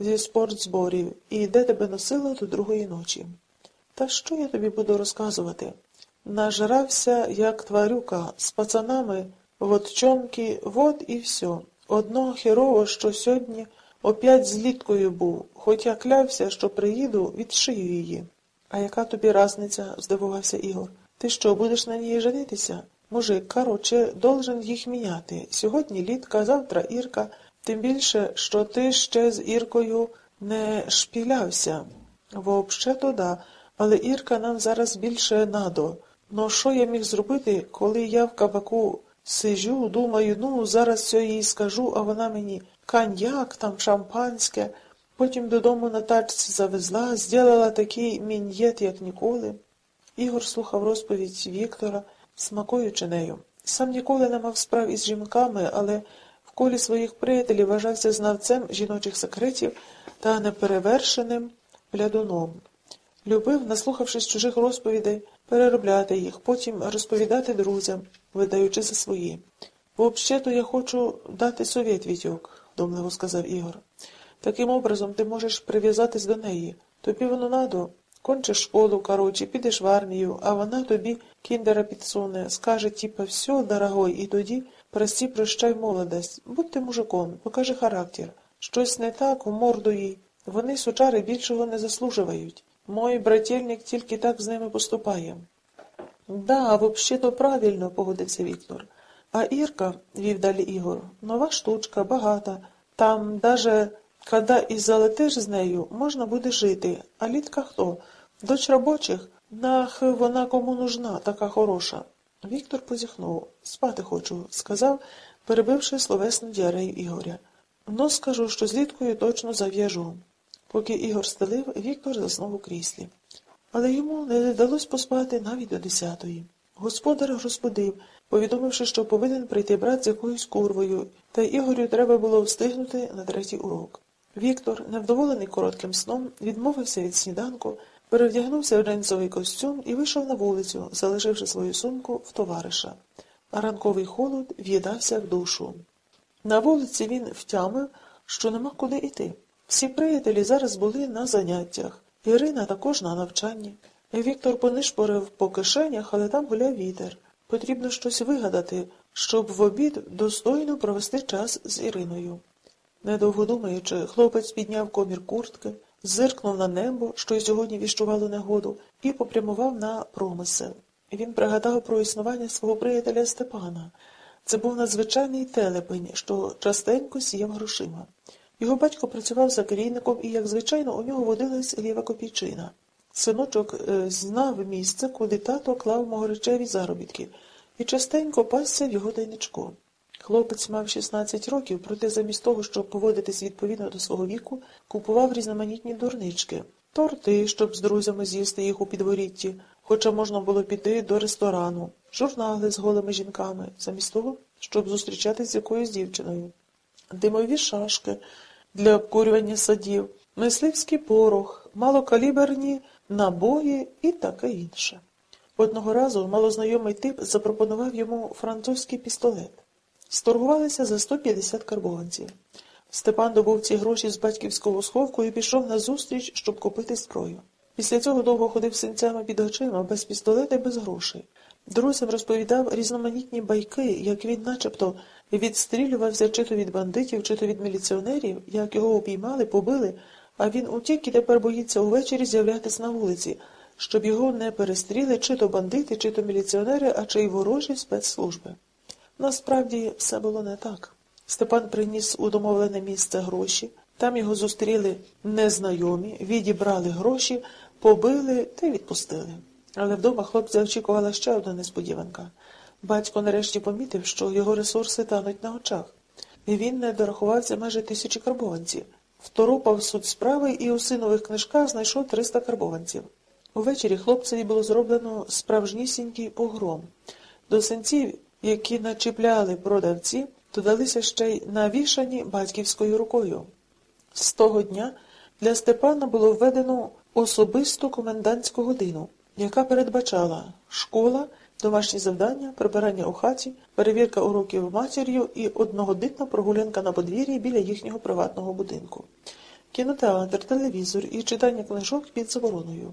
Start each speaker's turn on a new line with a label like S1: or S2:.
S1: зі спортзборів і де тебе носило до другої ночі. Та що я тобі буду розказувати? Нажрався, як тварюка, з пацанами, вот чомки, вот і все. Одного херово, що сьогодні опять з літкою був, хоч я клявся, що приїду, відшию її. А яка тобі разниця? здивувався Ігор. Ти що, будеш на ній женитися? Мужик, короче, должен їх міняти. Сьогодні Літка, завтра Ірка, тим більше, що ти ще з Іркою не шпілявся. Вообще то да, але Ірка нам зараз більше надо. Ну що я міг зробити, коли я в кабаку сижу, думаю, ну зараз все їй скажу, а вона мені коньяк, там шампанське, потім додому на тачці завезла, зробила такий мін'єт, як ніколи. Ігор слухав розповідь Віктора, смакуючи нею. Сам ніколи не мав справ із жінками, але колі своїх приятелів вважався знавцем жіночих секретів та неперевершеним плядуном. Любив, наслухавшись чужих розповідей, переробляти їх, потім розповідати друзям, видаючи за свої. Взагалі-то я хочу дати совєт, Вітьок, домливо сказав Ігор. Таким образом ти можеш прив'язатись до неї. Тобі воно надо. Кончиш школу, короче, підеш в армію, а вона тобі кіндера підсуне, скаже, типа, все, дорогой, і тоді прості, прощай молодость. Будь ти мужиком, покажи характер. Щось не так, у морду їй. Вони, сучари, більшого не заслуживають. Мой брательник тільки так з ними поступає. Да, взагалі-то правильно, погодився Віктор. А Ірка, вів далі Ігор, нова штучка, багата. Там даже, коли і залетиш з нею, можна буде жити. А літка хто? Доч робочих? Нах, вона кому нужна, така хороша. Віктор позіхнув. Спати хочу, сказав, перебивши словесну діарею Ігоря. Ну, скажу, що з літкою точно зав'яжу. Поки Ігор стелив, Віктор заснув у кріслі. Але йому не вдалося поспати навіть до десятої. Господар розбудив, повідомивши, що повинен прийти брат з якоюсь курвою, та Ігорю треба було встигнути на третій урок. Віктор, невдоволений коротким сном, відмовився від сніданку, перевдягнувся в джинсовий костюм і вийшов на вулицю, залишивши свою сумку в товариша. Ранковий холод в'їдався в душу. На вулиці він втямив, що нема куди йти. Всі приятелі зараз були на заняттях. Ірина також на навчанні. Віктор понишпорив по кишенях, але там гуляв вітер. Потрібно щось вигадати, щоб в обід достойно провести час з Іриною. Недовго думаючи, хлопець підняв комір куртки, зиркнув на небо, що й сьогодні віщувало негоду, і попрямував на промисел. Він пригадав про існування свого приятеля Степана. Це був надзвичайний телепень, що частенько сіяв грошима. Його батько працював за керівником і, як звичайно, у нього водилась ліва копійчина. Синочок е, знав місце, куди тато клав могоричеві заробітки, і частенько пасся в його тайничку. Хлопець мав 16 років, проте замість того, щоб поводитись відповідно до свого віку, купував різноманітні дурнички, торти, щоб з друзями з'їсти їх у підворітті, хоча можна було піти до ресторану, журнали з голими жінками, замість того, щоб зустрічатись з якоюсь дівчиною, димові шашки для обкурювання садів, мисливський порох, малокаліберні набої і таке інше. Одного разу малознайомий тип запропонував йому французький пістолет. Сторгувалися за 150 карбованців. Степан добув ці гроші з батьківського сховку і пішов на зустріч, щоб купити зброю. Після цього довго ходив синцями під очима, без пістолета і без грошей. Друзям розповідав різноманітні байки, як він начебто відстрілювався чи то від бандитів, чи то від міліціонерів, як його обіймали, побили, а він утік і тепер боїться увечері з'являтися на вулиці, щоб його не перестріли чи то бандити, чи то міліціонери, а чи й ворожі спецслужби. Насправді все було не так. Степан приніс у домовлене місце гроші, там його зустріли незнайомі, відібрали гроші, побили та відпустили. Але вдома хлопця очікувала ще одна несподіванка. Батько нарешті помітив, що його ресурси тануть на очах. Він не дорахувався майже тисячі карбованців. Второпав суть справи і у синових книжках знайшов 300 карбованців. Увечері хлопцеві було зроблено справжнісінький погром. До синців, які начіпляли продавці, додалися ще й навішані батьківською рукою. З того дня для Степана було введено особисту комендантську годину, яка передбачала школа, домашні завдання, прибирання у хаті, перевірка уроків матір'ю і одногодинна прогулянка на подвір'ї біля їхнього приватного будинку. Кінотеатр, телевізор і читання книжок під забороною.